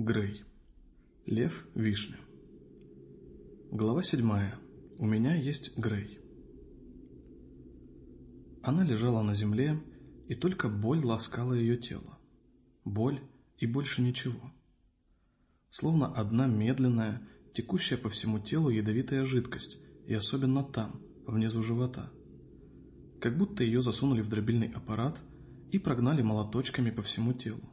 Грей. Лев Вишня. Глава седьмая. У меня есть Грей. Она лежала на земле, и только боль ласкала ее тело. Боль и больше ничего. Словно одна медленная, текущая по всему телу ядовитая жидкость, и особенно там, внизу живота. Как будто ее засунули в дробильный аппарат и прогнали молоточками по всему телу.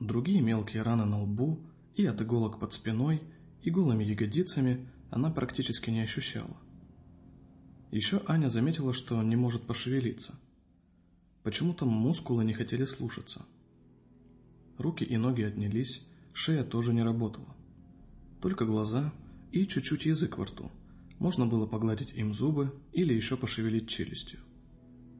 Другие мелкие раны на лбу и от иголок под спиной и голыми ягодицами она практически не ощущала. Еще Аня заметила, что не может пошевелиться. Почему-то мускулы не хотели слушаться. Руки и ноги отнялись, шея тоже не работала. Только глаза и чуть-чуть язык во рту. Можно было погладить им зубы или еще пошевелить челюстью.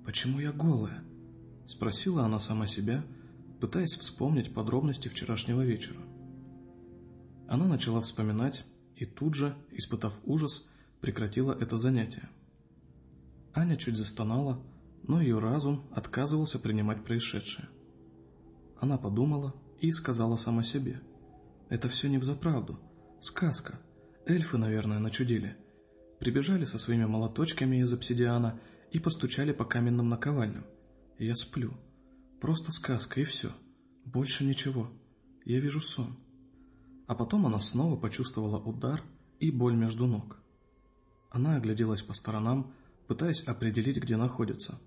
«Почему я голая?» – спросила она сама себя – пытаясь вспомнить подробности вчерашнего вечера. Она начала вспоминать и тут же, испытав ужас, прекратила это занятие. Аня чуть застонала, но ее разум отказывался принимать происшедшее. Она подумала и сказала сама себе. «Это все не взаправду. Сказка. Эльфы, наверное, начудили. Прибежали со своими молоточками из обсидиана и постучали по каменным наковальням. Я сплю. Просто сказка и все. Больше ничего. Я вижу сон. А потом она снова почувствовала удар и боль между ног. Она огляделась по сторонам, пытаясь определить, где находится.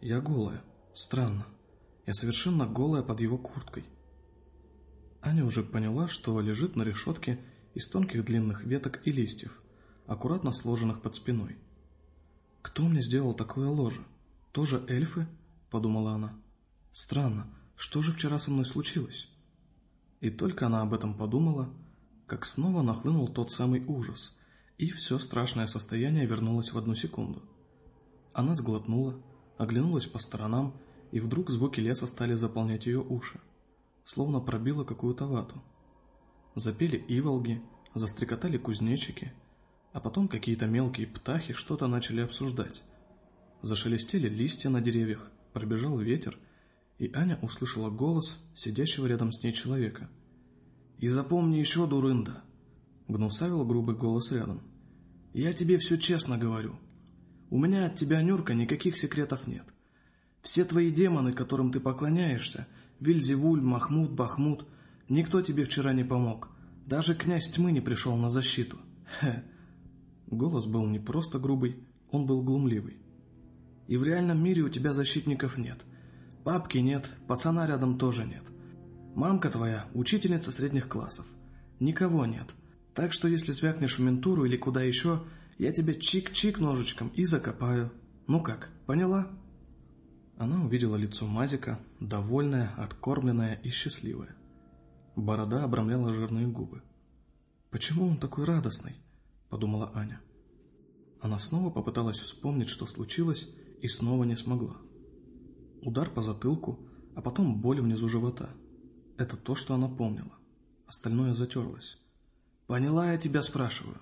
Я голая. Странно. Я совершенно голая под его курткой. Аня уже поняла, что лежит на решетке из тонких длинных веток и листьев, аккуратно сложенных под спиной. «Кто мне сделал такое ложе? Тоже эльфы?» — подумала она. «Странно, что же вчера со мной случилось?» И только она об этом подумала, как снова нахлынул тот самый ужас, и все страшное состояние вернулось в одну секунду. Она сглотнула, оглянулась по сторонам, и вдруг звуки леса стали заполнять ее уши, словно пробило какую-то вату. Запели иволги, застрекотали кузнечики, а потом какие-то мелкие птахи что-то начали обсуждать. Зашелестели листья на деревьях, Пробежал ветер, и Аня услышала голос сидящего рядом с ней человека. «И запомни еще, дурында!» — гнусавил грубый голос рядом. «Я тебе все честно говорю. У меня от тебя, Нюрка, никаких секретов нет. Все твои демоны, которым ты поклоняешься, Вильзевуль, Махмуд, Бахмут, никто тебе вчера не помог. Даже князь тьмы не пришел на защиту. Хе!» Голос был не просто грубый, он был глумливый. И в реальном мире у тебя защитников нет. Папки нет, пацана рядом тоже нет. Мамка твоя – учительница средних классов. Никого нет. Так что если свякнешь в ментуру или куда еще, я тебя чик-чик ножичком и закопаю. Ну как, поняла?» Она увидела лицо Мазика, довольное, откормленное и счастливое. Борода обрамляла жирные губы. «Почему он такой радостный?» – подумала Аня. Она снова попыталась вспомнить, что случилось, и снова не смогла. Удар по затылку, а потом боль внизу живота. Это то, что она помнила. Остальное затерлось. «Поняла я тебя, спрашиваю».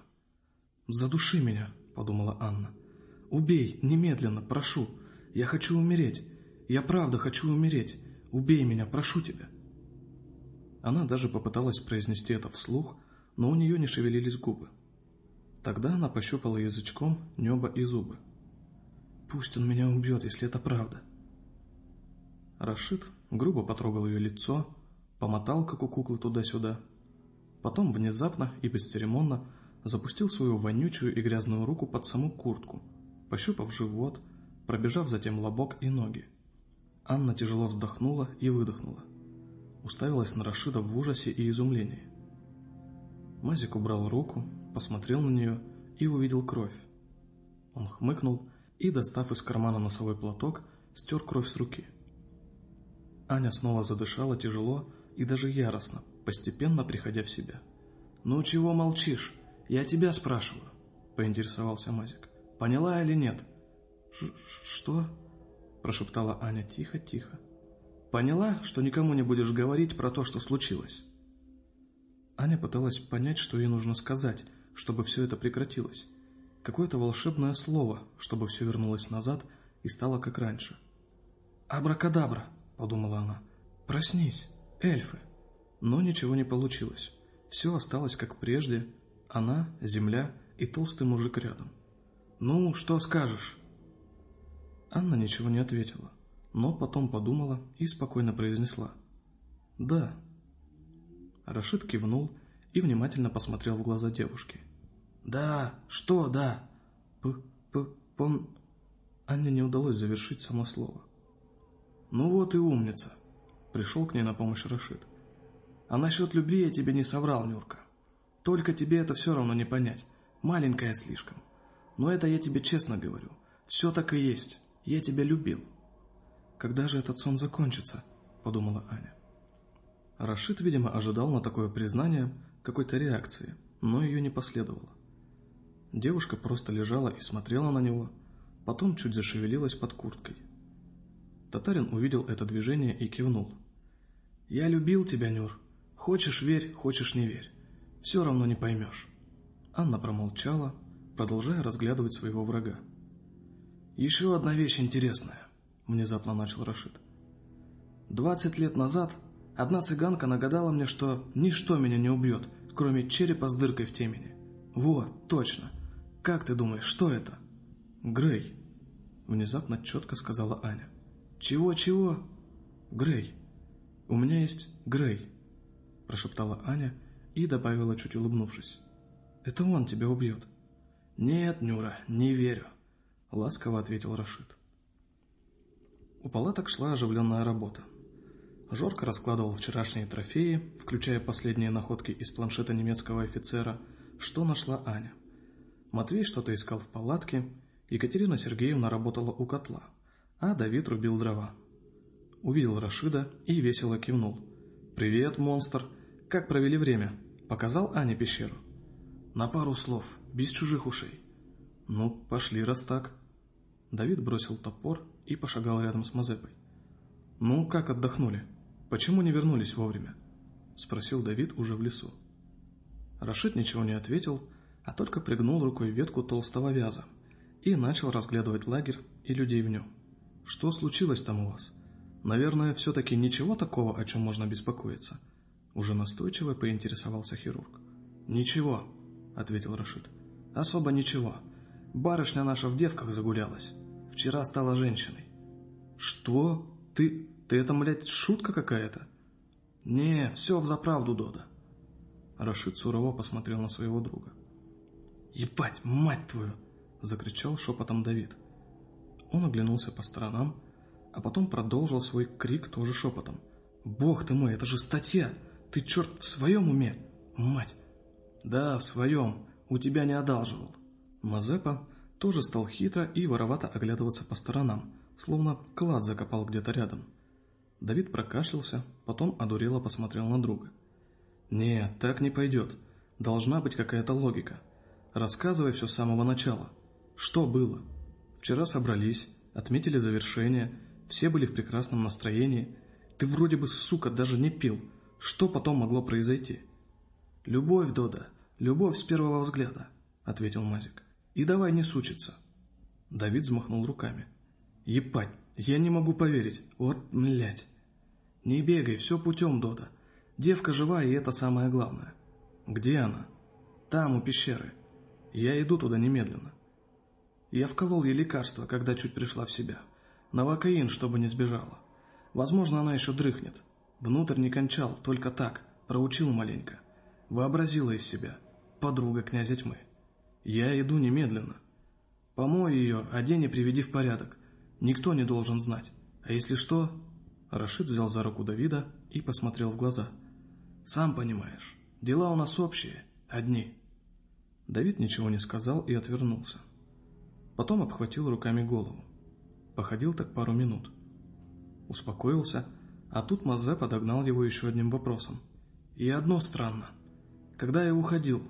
«Задуши меня», — подумала Анна. «Убей, немедленно, прошу. Я хочу умереть. Я правда хочу умереть. Убей меня, прошу тебя». Она даже попыталась произнести это вслух, но у нее не шевелились губы. Тогда она пощупала язычком небо и зубы. Пусть он меня убьет, если это правда. Рашид грубо потрогал ее лицо, помотал, как у куклы, туда-сюда. Потом внезапно и бесцеремонно запустил свою вонючую и грязную руку под саму куртку, пощупав живот, пробежав затем лобок и ноги. Анна тяжело вздохнула и выдохнула. Уставилась на Рашида в ужасе и изумлении. Мазик убрал руку, посмотрел на нее и увидел кровь. Он хмыкнул и, достав из кармана носовой платок, стер кровь с руки. Аня снова задышала тяжело и даже яростно, постепенно приходя в себя. «Ну чего молчишь? Я тебя спрашиваю», — поинтересовался Мазик. «Поняла или нет?» «Что?» — прошептала Аня тихо-тихо. «Поняла, что никому не будешь говорить про то, что случилось?» Аня пыталась понять, что ей нужно сказать, чтобы все это прекратилось. Какое-то волшебное слово, чтобы все вернулось назад и стало как раньше. «Абракадабра!» — подумала она. «Проснись, эльфы! Но ничего не получилось. Все осталось как прежде. Она, земля и толстый мужик рядом. «Ну, что скажешь?» Анна ничего не ответила, но потом подумала и спокойно произнесла. «Да». Рашид кивнул и внимательно посмотрел в глаза девушки. «Да, что да?» «П... п... пон...» Анне не удалось завершить само слово. «Ну вот и умница!» Пришел к ней на помощь Рашид. «А насчет любви я тебе не соврал, Нюрка. Только тебе это все равно не понять. Маленькая слишком. Но это я тебе честно говорю. Все так и есть. Я тебя любил». «Когда же этот сон закончится?» – подумала Аня. Рашид, видимо, ожидал на такое признание какой-то реакции, но ее не последовало. Девушка просто лежала и смотрела на него, потом чуть зашевелилась под курткой. Татарин увидел это движение и кивнул. «Я любил тебя, Нюр. Хочешь – верь, хочешь – не верь. Все равно не поймешь». Анна промолчала, продолжая разглядывать своего врага. «Еще одна вещь интересная», – внезапно начал Рашид. «Двадцать лет назад одна цыганка нагадала мне, что ничто меня не убьет, кроме черепа с дыркой в темени. Вот, точно. Как ты думаешь, что это?» «Грей», – внезапно четко сказала Аня. «Чего-чего?» «Грей. У меня есть Грей», – прошептала Аня и добавила, чуть улыбнувшись. «Это он тебя убьет». «Нет, Нюра, не верю», – ласково ответил Рашид. У палаток шла оживленная работа. Жорко раскладывал вчерашние трофеи, включая последние находки из планшета немецкого офицера, что нашла Аня. Матвей что-то искал в палатке, Екатерина Сергеевна работала у котла – а Давид рубил дрова. Увидел Рашида и весело кивнул. «Привет, монстр! Как провели время?» Показал Ане пещеру. «На пару слов, без чужих ушей». «Ну, пошли, раз так». Давид бросил топор и пошагал рядом с Мазепой. «Ну, как отдохнули? Почему не вернулись вовремя?» Спросил Давид уже в лесу. Рашид ничего не ответил, а только пригнул рукой ветку толстого вяза и начал разглядывать лагерь и людей в нем. Что случилось там у вас? Наверное, все-таки ничего такого, о чем можно беспокоиться. Уже настойчиво поинтересовался хирург. Ничего, ответил Рашид. Особо ничего. Барышня наша в девках загулялась. Вчера стала женщиной. Что? Ты... ты это, блядь, шутка какая-то? Не, все взаправду, Дода. Рашид сурово посмотрел на своего друга. «Ебать, мать твою!» – закричал шепотом Давид. Он оглянулся по сторонам, а потом продолжил свой крик тоже шепотом. «Бог ты мой, это же статья! Ты, черт, в своем уме? Мать!» «Да, в своем. У тебя не одалживал». Мазепа тоже стал хитро и воровато оглядываться по сторонам, словно клад закопал где-то рядом. Давид прокашлялся, потом одурело посмотрел на друга. «Нет, так не пойдет. Должна быть какая-то логика. Рассказывай все с самого начала. Что было?» Вчера собрались, отметили завершение, все были в прекрасном настроении. Ты вроде бы, сука, даже не пил. Что потом могло произойти? Любовь, Дода, любовь с первого взгляда, ответил Мазик. И давай не сучиться. Давид взмахнул руками. Епать, я не могу поверить. Вот, млять. Не бегай, все путем, Дода. Девка жива, и это самое главное. Где она? Там, у пещеры. Я иду туда немедленно. Я вколол ей лекарство, когда чуть пришла в себя. Навокаин, чтобы не сбежала. Возможно, она еще дрыхнет. Внутрь не кончал, только так, проучил маленько. Вообразила из себя. Подруга князя тьмы. Я иду немедленно. Помой ее, одень и приведи в порядок. Никто не должен знать. А если что... Рашид взял за руку Давида и посмотрел в глаза. «Сам понимаешь, дела у нас общие, одни». Давид ничего не сказал и отвернулся. Потом обхватил руками голову. Походил так пару минут. Успокоился, а тут Мазе подогнал его еще одним вопросом. И одно странно. Когда я уходил,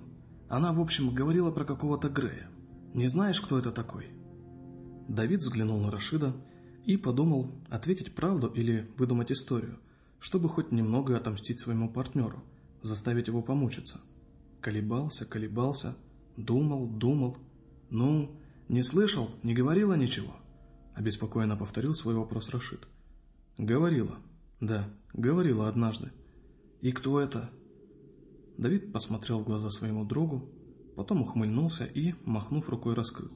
она, в общем, говорила про какого-то Грея. Не знаешь, кто это такой? Давид взглянул на Рашида и подумал, ответить правду или выдумать историю, чтобы хоть немного отомстить своему партнеру, заставить его помучиться. Колебался, колебался, думал, думал. Ну, «Не слышал? Не говорила ничего?» Обеспокоенно повторил свой вопрос Рашид. «Говорила. Да, говорила однажды. И кто это?» Давид посмотрел в глаза своему другу, потом ухмыльнулся и, махнув рукой, раскрыл.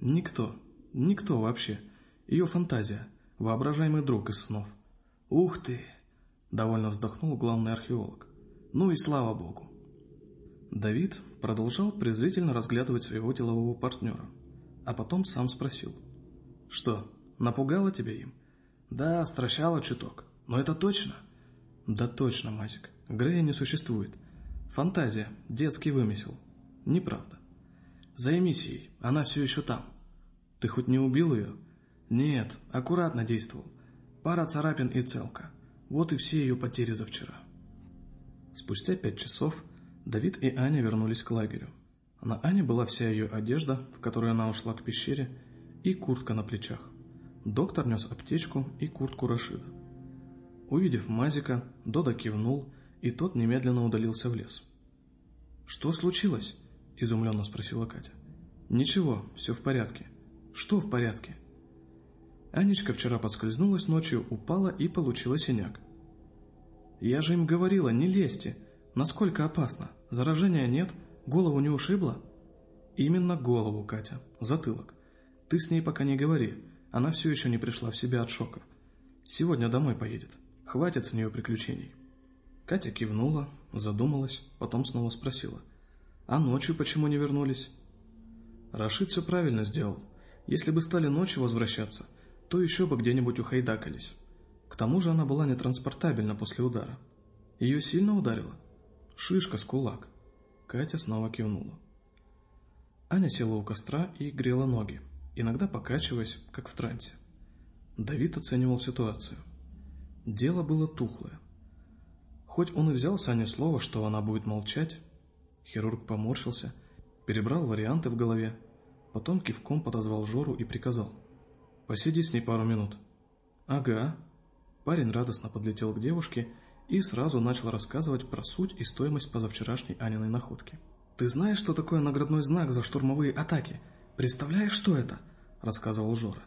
«Никто, никто вообще. Ее фантазия, воображаемый друг из снов». «Ух ты!» — довольно вздохнул главный археолог. «Ну и слава богу!» Давид продолжал презрительно разглядывать своего делового партнера, а потом сам спросил. «Что, напугало тебя им?» «Да, стращало чуток. Но это точно?» «Да точно, Мазик. Грея не существует. Фантазия, детский вымысел. Неправда. Займись ей, она все еще там. Ты хоть не убил ее?» «Нет, аккуратно действовал. Пара царапин и целка. Вот и все ее потери за вчера». Спустя пять часов Давид и Аня вернулись к лагерю. На Ане была вся ее одежда, в которой она ушла к пещере, и куртка на плечах. Доктор нес аптечку и куртку Рашида. Увидев Мазика, Дода кивнул, и тот немедленно удалился в лес. «Что случилось?» – изумленно спросила Катя. «Ничего, все в порядке». «Что в порядке?» Анечка вчера поскользнулась ночью, упала и получила синяк. «Я же им говорила, не лезьте!» Насколько опасно? Заражения нет? Голову не ушибло? Именно голову, Катя. Затылок. Ты с ней пока не говори. Она все еще не пришла в себя от шока. Сегодня домой поедет. Хватит с нее приключений. Катя кивнула, задумалась, потом снова спросила. А ночью почему не вернулись? Рашид все правильно сделал. Если бы стали ночью возвращаться, то еще бы где-нибудь ухайдакались. К тому же она была нетранспортабельна после удара. Ее сильно ударило? Шишка с кулак. Катя снова кивнула. Аня села у костра и грела ноги, иногда покачиваясь, как в трансе. Давид оценивал ситуацию. Дело было тухлое. Хоть он и взял с Ани слово, что она будет молчать, хирург поморщился, перебрал варианты в голове, потом кивком подозвал Жору и приказал. «Посиди с ней пару минут». «Ага». Парень радостно подлетел к девушке и сразу начал рассказывать про суть и стоимость позавчерашней Аниной находки. «Ты знаешь, что такое наградной знак за штурмовые атаки? Представляешь, что это?» – рассказывал Жора.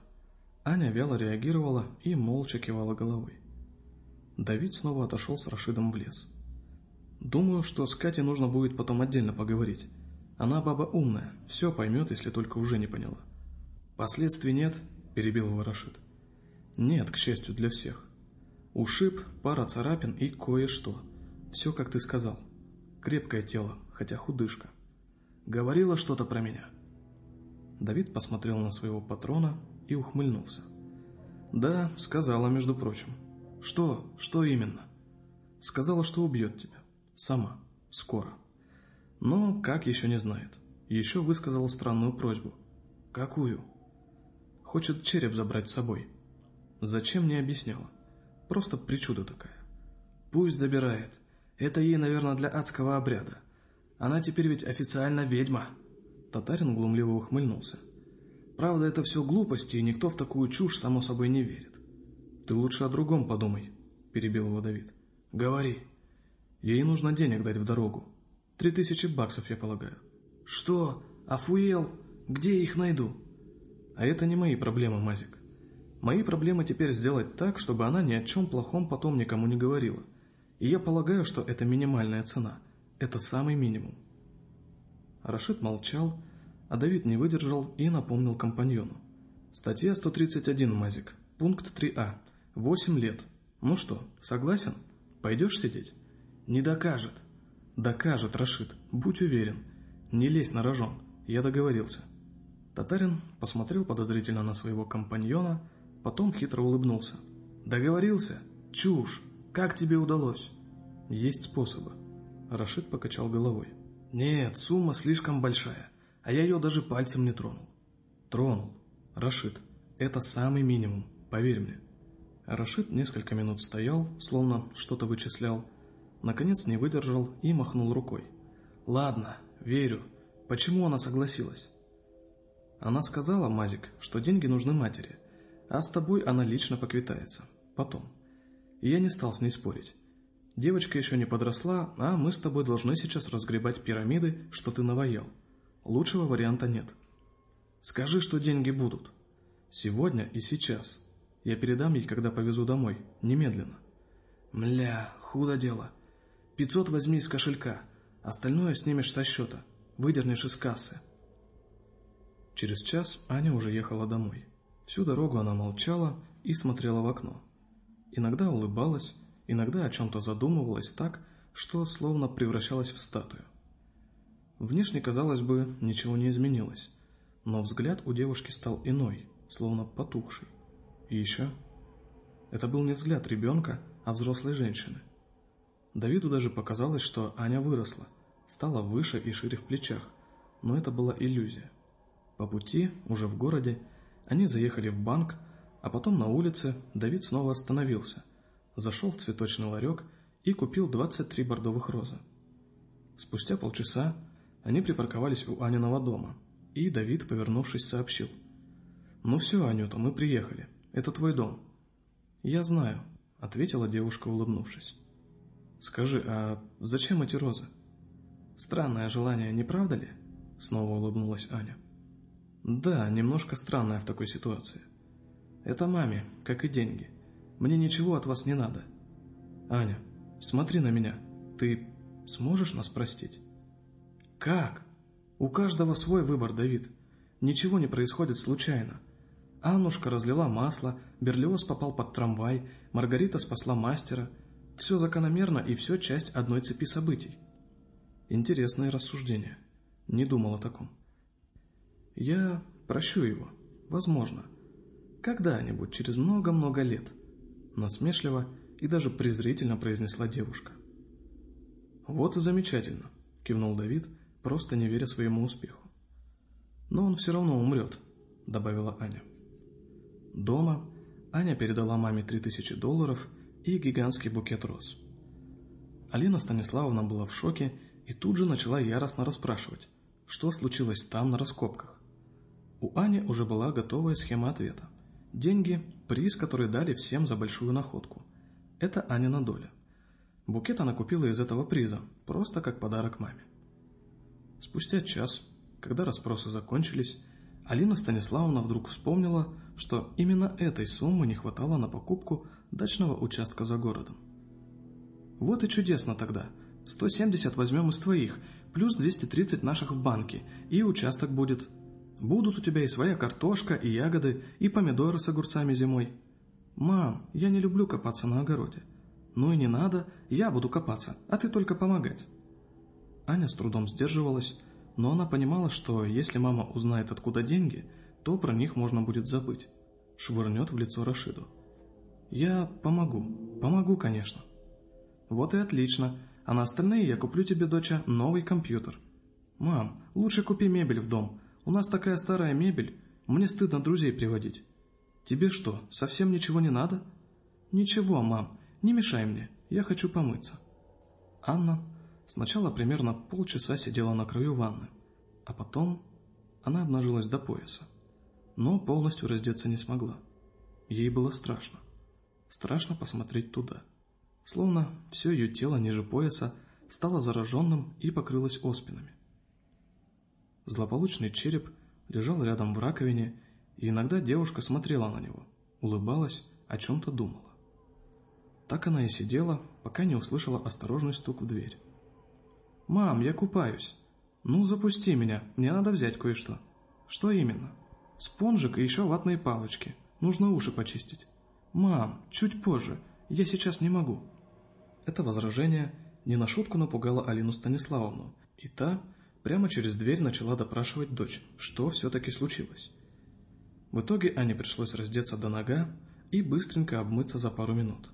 Аня вяло реагировала и молча кивала головой. Давид снова отошел с Рашидом в лес. «Думаю, что с Катей нужно будет потом отдельно поговорить. Она баба умная, все поймет, если только уже не поняла». «Последствий нет?» – перебил его Рашид. «Нет, к счастью для всех. Ушиб, пара царапин и кое-что. Все, как ты сказал. Крепкое тело, хотя худышка. Говорила что-то про меня. Давид посмотрел на своего патрона и ухмыльнулся. Да, сказала, между прочим. Что? Что именно? Сказала, что убьет тебя. Сама. Скоро. Но как еще не знает. Еще высказала странную просьбу. Какую? Хочет череп забрать с собой. Зачем не объясняла? Просто причуда такая. Пусть забирает. Это ей, наверное, для адского обряда. Она теперь ведь официально ведьма. Татарин глумливо ухмыльнулся. Правда, это все глупости, и никто в такую чушь, само собой, не верит. Ты лучше о другом подумай, перебил его Давид. Говори. Ей нужно денег дать в дорогу. Три тысячи баксов, я полагаю. Что? Афуел? Где я их найду? А это не мои проблемы, Мазик. Мои проблемы теперь сделать так, чтобы она ни о чем плохом потом никому не говорила. И я полагаю, что это минимальная цена. Это самый минимум. Рашид молчал, а Давид не выдержал и напомнил компаньону. Статья 131, Мазик. Пункт 3а. 8 лет. Ну что, согласен? Пойдешь сидеть? Не докажет. Докажет, Рашид. Будь уверен. Не лезь на рожон. Я договорился. Татарин посмотрел подозрительно на своего компаньона, Потом хитро улыбнулся. «Договорился? Чушь! Как тебе удалось?» «Есть способы». Рашид покачал головой. «Нет, сумма слишком большая, а я ее даже пальцем не тронул». «Тронул. Рашид, это самый минимум, поверь мне». Рашид несколько минут стоял, словно что-то вычислял, наконец не выдержал и махнул рукой. «Ладно, верю. Почему она согласилась?» Она сказала, Мазик, что деньги нужны матери – а с тобой она лично поквитается. Потом. И я не стал с ней спорить. Девочка еще не подросла, а мы с тобой должны сейчас разгребать пирамиды, что ты наваял. Лучшего варианта нет. Скажи, что деньги будут. Сегодня и сейчас. Я передам ей, когда повезу домой. Немедленно. Мля, худо дело. Пятьсот возьми из кошелька, остальное снимешь со счета, выдернешь из кассы. Через час Аня уже ехала домой. Всю дорогу она молчала и смотрела в окно. Иногда улыбалась, иногда о чем-то задумывалась так, что словно превращалась в статую. Внешне, казалось бы, ничего не изменилось, но взгляд у девушки стал иной, словно потухший. И еще... Это был не взгляд ребенка, а взрослой женщины. Давиду даже показалось, что Аня выросла, стала выше и шире в плечах, но это была иллюзия. По пути, уже в городе, они заехали в банк, а потом на улице Давид снова остановился, зашел в цветочный ларек и купил 23 бордовых розы. Спустя полчаса они припарковались у Аниного дома, и Давид, повернувшись, сообщил. «Ну все, Анюта, мы приехали. Это твой дом». «Я знаю», — ответила девушка, улыбнувшись. «Скажи, а зачем эти розы?» «Странное желание, не правда ли?» — снова улыбнулась Аня. Да, немножко странная в такой ситуации. Это маме, как и деньги. Мне ничего от вас не надо. Аня, смотри на меня. Ты сможешь нас простить? Как? У каждого свой выбор, Давид. Ничего не происходит случайно. Аннушка разлила масло, Берлиоз попал под трамвай, Маргарита спасла мастера. Все закономерно и все часть одной цепи событий. Интересное рассуждение. Не думал о таком. Я прощу его, возможно, когда-нибудь, через много-много лет, насмешливо и даже презрительно произнесла девушка. Вот и замечательно, кивнул Давид, просто не веря своему успеху. Но он все равно умрет, добавила Аня. Дома Аня передала маме три тысячи долларов и гигантский букет роз. Алина Станиславовна была в шоке и тут же начала яростно расспрашивать, что случилось там на раскопках. У Ани уже была готовая схема ответа. Деньги – приз, который дали всем за большую находку. Это Анина доля. Букет она купила из этого приза, просто как подарок маме. Спустя час, когда расспросы закончились, Алина Станиславовна вдруг вспомнила, что именно этой суммы не хватало на покупку дачного участка за городом. «Вот и чудесно тогда. 170 возьмем из твоих, плюс 230 наших в банке, и участок будет Будут у тебя и своя картошка, и ягоды, и помидоры с огурцами зимой. Мам, я не люблю копаться на огороде. Ну и не надо, я буду копаться, а ты только помогать. Аня с трудом сдерживалась, но она понимала, что если мама узнает, откуда деньги, то про них можно будет забыть. Швырнет в лицо Рашиду. «Я помогу. Помогу, конечно». «Вот и отлично. А на остальные я куплю тебе, доча, новый компьютер». «Мам, лучше купи мебель в дом. У нас такая старая мебель, мне стыдно друзей приводить. Тебе что, совсем ничего не надо? Ничего, мам, не мешай мне, я хочу помыться. Анна сначала примерно полчаса сидела на краю ванны, а потом она обнажилась до пояса, но полностью раздеться не смогла. Ей было страшно. Страшно посмотреть туда. Словно все ее тело ниже пояса стало зараженным и покрылось оспинами. Злополучный череп лежал рядом в раковине, и иногда девушка смотрела на него, улыбалась, о чем-то думала. Так она и сидела, пока не услышала осторожный стук в дверь. «Мам, я купаюсь. Ну, запусти меня, мне надо взять кое-что». «Что именно?» «Спонжик и еще ватные палочки. Нужно уши почистить». «Мам, чуть позже. Я сейчас не могу». Это возражение не на шутку напугало Алину Станиславовну, и та прямо через дверь начала допрашивать дочь, что все-таки случилось. В итоге Ане пришлось раздеться до нога и быстренько обмыться за пару минут.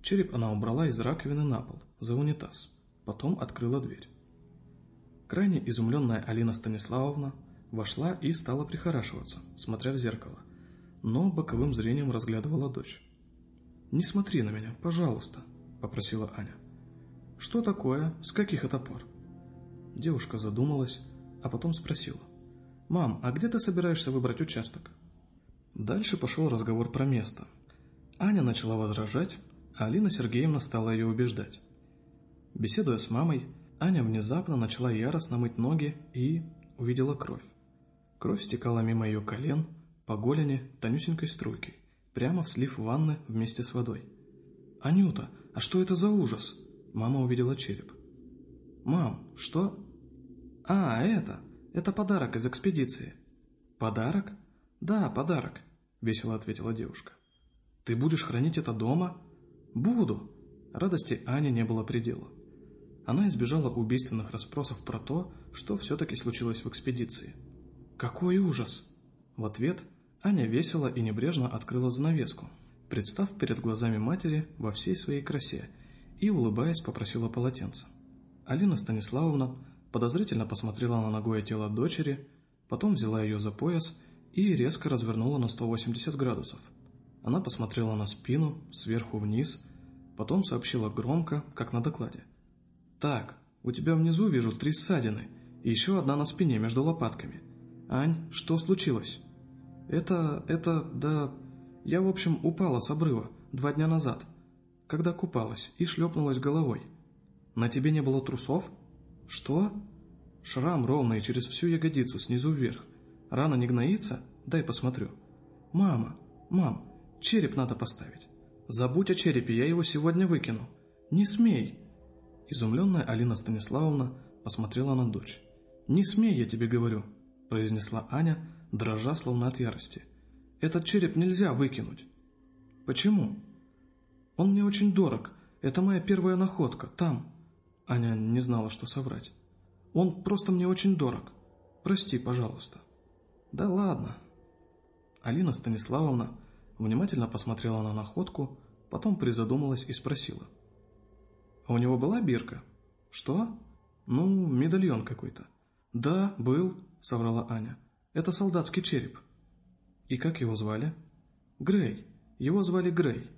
Череп она убрала из раковины на пол, за унитаз, потом открыла дверь. Крайне изумленная Алина Станиславовна вошла и стала прихорашиваться, смотря в зеркало, но боковым зрением разглядывала дочь. «Не смотри на меня, пожалуйста», — попросила Аня. «Что такое? С каких это пор?» Девушка задумалась, а потом спросила. «Мам, а где ты собираешься выбрать участок?» Дальше пошел разговор про место. Аня начала возражать, а Алина Сергеевна стала ее убеждать. Беседуя с мамой, Аня внезапно начала яростно мыть ноги и увидела кровь. Кровь стекала мимо ее колен, по голени, тонюсенькой струйкой, прямо в слив ванны вместе с водой. «Анюта, а что это за ужас? Мама увидела череп. «Мам, что?» «А, это! Это подарок из экспедиции». «Подарок?» «Да, подарок», — весело ответила девушка. «Ты будешь хранить это дома?» «Буду!» Радости Ани не было предела. Она избежала убийственных расспросов про то, что все-таки случилось в экспедиции. «Какой ужас!» В ответ Аня весело и небрежно открыла занавеску, представ перед глазами матери во всей своей красе, и, улыбаясь, попросила полотенце. Алина Станиславовна подозрительно посмотрела на ногое тело дочери, потом взяла ее за пояс и резко развернула на 180 градусов. Она посмотрела на спину, сверху вниз, потом сообщила громко, как на докладе. «Так, у тебя внизу вижу три ссадины и еще одна на спине между лопатками. Ань, что случилось?» «Это... это... да... Я, в общем, упала с обрыва два дня назад, когда купалась и шлепнулась головой. На тебе не было трусов?» «Что?» «Шрам ровный через всю ягодицу, снизу вверх. Рана не гноится? Дай посмотрю». «Мама, мам, череп надо поставить». «Забудь о черепе, я его сегодня выкину». «Не смей!» Изумленная Алина Станиславовна посмотрела на дочь. «Не смей, я тебе говорю», — произнесла Аня, дрожа словно от ярости. «Этот череп нельзя выкинуть». «Почему?» «Он мне очень дорог. Это моя первая находка, там». Аня не знала, что соврать. «Он просто мне очень дорог. Прости, пожалуйста». «Да ладно». Алина Станиславовна внимательно посмотрела на находку, потом призадумалась и спросила. «А у него была бирка?» «Что?» «Ну, медальон какой-то». «Да, был», — соврала Аня. «Это солдатский череп». «И как его звали?» «Грей. Его звали Грей.